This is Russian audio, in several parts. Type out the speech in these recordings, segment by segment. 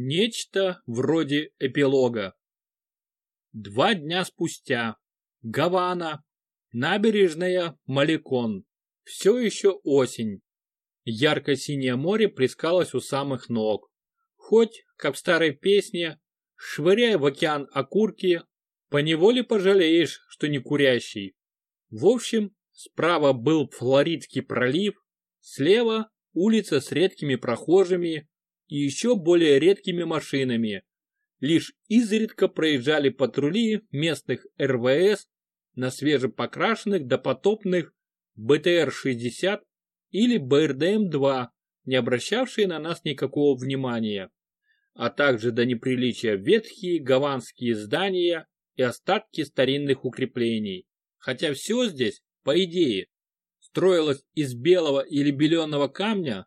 Нечто вроде эпилога. Два дня спустя. Гавана. Набережная Маликон. Все еще осень. Ярко-синее море плескалось у самых ног. Хоть, как в старой песне, швыряя в океан окурки, поневоле пожалеешь, что не курящий. В общем, справа был Флоридский пролив, слева улица с редкими прохожими и еще более редкими машинами. Лишь изредка проезжали патрули местных РВС на свежепокрашенных допотопных БТР-60 или БРДМ-2, не обращавшие на нас никакого внимания, а также до неприличия ветхие гаванские здания и остатки старинных укреплений. Хотя все здесь, по идее, строилось из белого или беленого камня,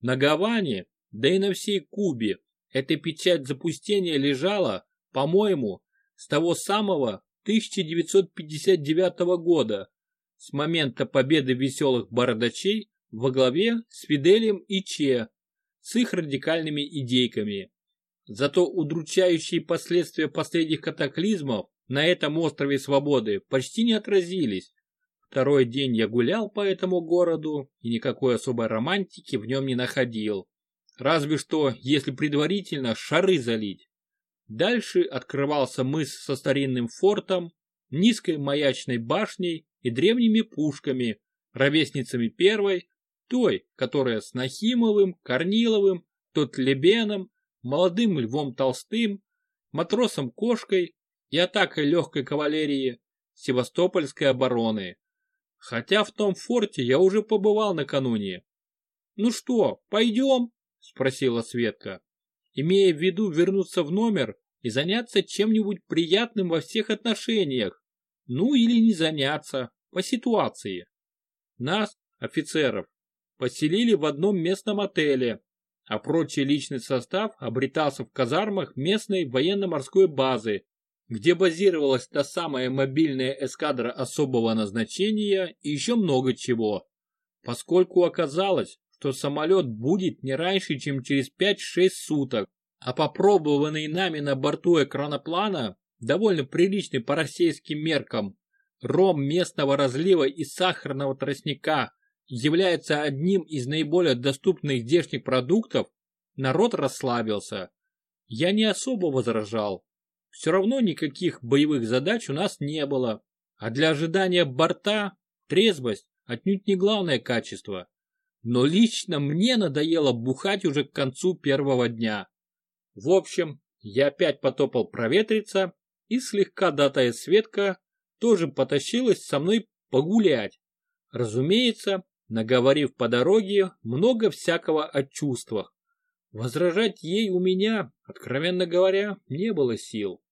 на Гаване, да и на всей Кубе, эта печать запустения лежала, по-моему, с того самого 1959 года, с момента победы веселых бородачей во главе с Фиделем и Че, с их радикальными идейками. Зато удручающие последствия последних катаклизмов на этом острове свободы почти не отразились. Второй день я гулял по этому городу и никакой особой романтики в нем не находил. Разве что, если предварительно шары залить. Дальше открывался мыс со старинным фортом, низкой маячной башней и древними пушками, ровесницами первой, той, которая с Нахимовым, Корниловым, Тотлебеном, молодым Львом Толстым, матросом Кошкой и атакой легкой кавалерии Севастопольской обороны. Хотя в том форте я уже побывал накануне. «Ну что, пойдем?» – спросила Светка, имея в виду вернуться в номер и заняться чем-нибудь приятным во всех отношениях. Ну или не заняться, по ситуации. Нас, офицеров, поселили в одном местном отеле, а прочий личный состав обретался в казармах местной военно-морской базы, где базировалась та самая мобильная эскадра особого назначения и еще много чего. Поскольку оказалось, что самолет будет не раньше, чем через 5-6 суток, а попробованный нами на борту экраноплана, довольно приличный по российским меркам, ром местного разлива из сахарного тростника является одним из наиболее доступных здешних продуктов, народ расслабился. Я не особо возражал. Все равно никаких боевых задач у нас не было, а для ожидания борта трезвость отнюдь не главное качество. Но лично мне надоело бухать уже к концу первого дня. В общем, я опять потопал проветриться, и слегка датая Светка тоже потащилась со мной погулять. Разумеется, наговорив по дороге много всякого о чувствах. Возражать ей у меня, откровенно говоря, не было сил.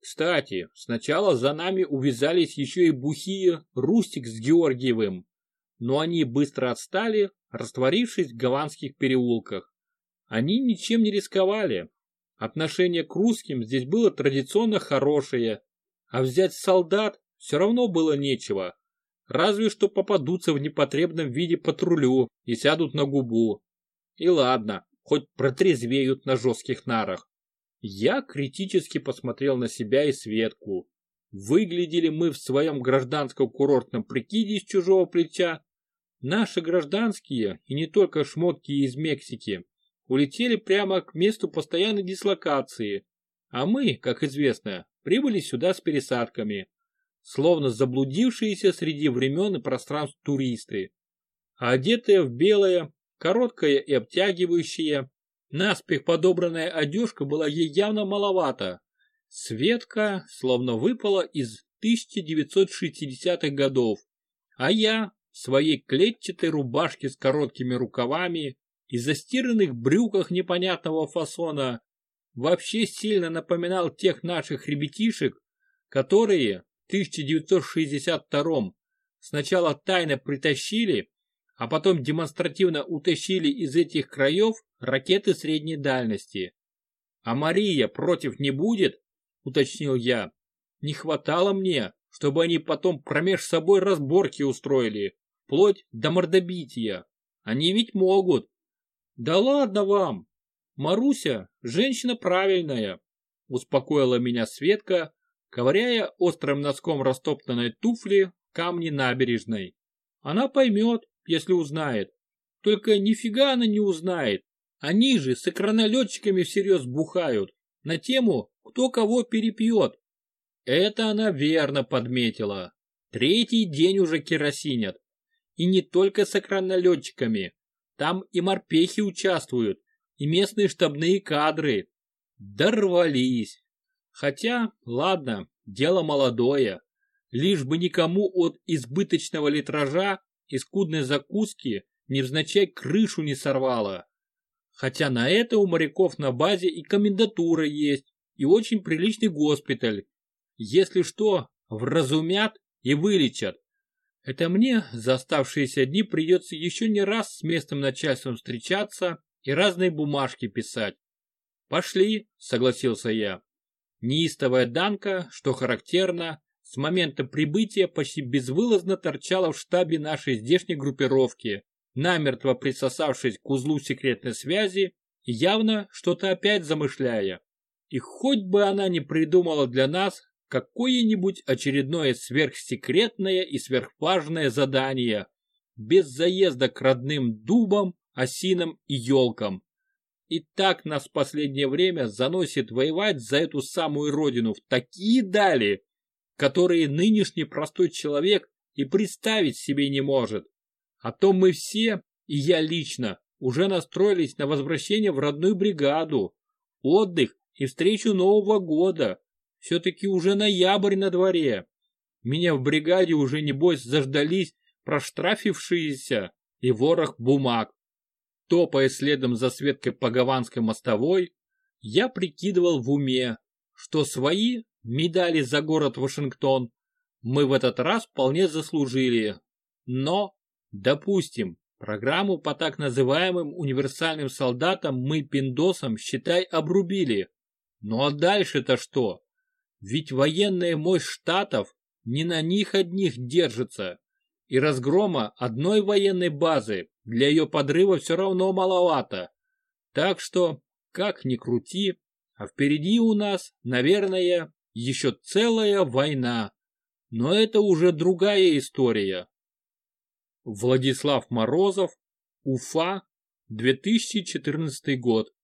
Кстати, сначала за нами увязались еще и бухие Рустик с Георгиевым, но они быстро отстали, растворившись в гаванских переулках. Они ничем не рисковали. Отношение к русским здесь было традиционно хорошее, а взять солдат все равно было нечего. Разве что попадутся в непотребном виде патрулю и сядут на губу. И ладно, хоть протрезвеют на жестких нарах. Я критически посмотрел на себя и Светку. Выглядели мы в своем гражданском курортном прикиде с чужого плеча. Наши гражданские, и не только шмотки из Мексики, улетели прямо к месту постоянной дислокации, а мы, как известно, прибыли сюда с пересадками словно заблудившиеся среди времен и пространств туристы. Одетые в белое, короткое и обтягивающее, наспех подобранная одежка была ей явно маловато. Светка словно выпала из 1960-х годов, а я в своей клетчатой рубашке с короткими рукавами и застиранных брюках непонятного фасона вообще сильно напоминал тех наших ребятишек, которые, 1962 сначала тайно притащили, а потом демонстративно утащили из этих краев ракеты средней дальности. «А Мария против не будет?» – уточнил я. «Не хватало мне, чтобы они потом промеж собой разборки устроили, вплоть до мордобития. Они ведь могут». «Да ладно вам!» Маруся – женщина правильная, успокоила меня Светка, ковыряя острым носком растоптанной туфли камни набережной. Она поймет, если узнает. Только нифига она не узнает. Они же с экранолетчиками всерьез бухают на тему, кто кого перепьет. Это она верно подметила. Третий день уже керосинят. И не только с экранолетчиками. Там и морпехи участвуют, и местные штабные кадры. Дорвались. Хотя, ладно, дело молодое. Лишь бы никому от избыточного литража и скудной закуски невзначай крышу не сорвало. Хотя на это у моряков на базе и комендатура есть, и очень приличный госпиталь. Если что, вразумят и вылечат. Это мне за оставшиеся дни придется еще не раз с местным начальством встречаться и разные бумажки писать. «Пошли», — согласился я. Неистовая Данка, что характерно, с момента прибытия почти безвылазно торчала в штабе нашей здешней группировки, намертво присосавшись к узлу секретной связи, явно что-то опять замышляя. И хоть бы она не придумала для нас какое-нибудь очередное сверхсекретное и сверхважное задание, без заезда к родным дубам, осинам и елкам. И так нас в последнее время заносит воевать за эту самую родину в такие дали, которые нынешний простой человек и представить себе не может. А то мы все, и я лично, уже настроились на возвращение в родную бригаду, отдых и встречу Нового года. Все-таки уже ноябрь на дворе. Меня в бригаде уже, небось, заждались проштрафившиеся и ворох бумаг. Топая следом за Светкой по Гаванской мостовой, я прикидывал в уме, что свои медали за город Вашингтон мы в этот раз вполне заслужили. Но, допустим, программу по так называемым универсальным солдатам мы пиндосам, считай, обрубили. Ну а дальше-то что? Ведь военная мощь штатов не на них одних держится. И разгрома одной военной базы для ее подрыва все равно маловато. Так что, как ни крути, а впереди у нас, наверное, еще целая война. Но это уже другая история. Владислав Морозов, Уфа, 2014 год.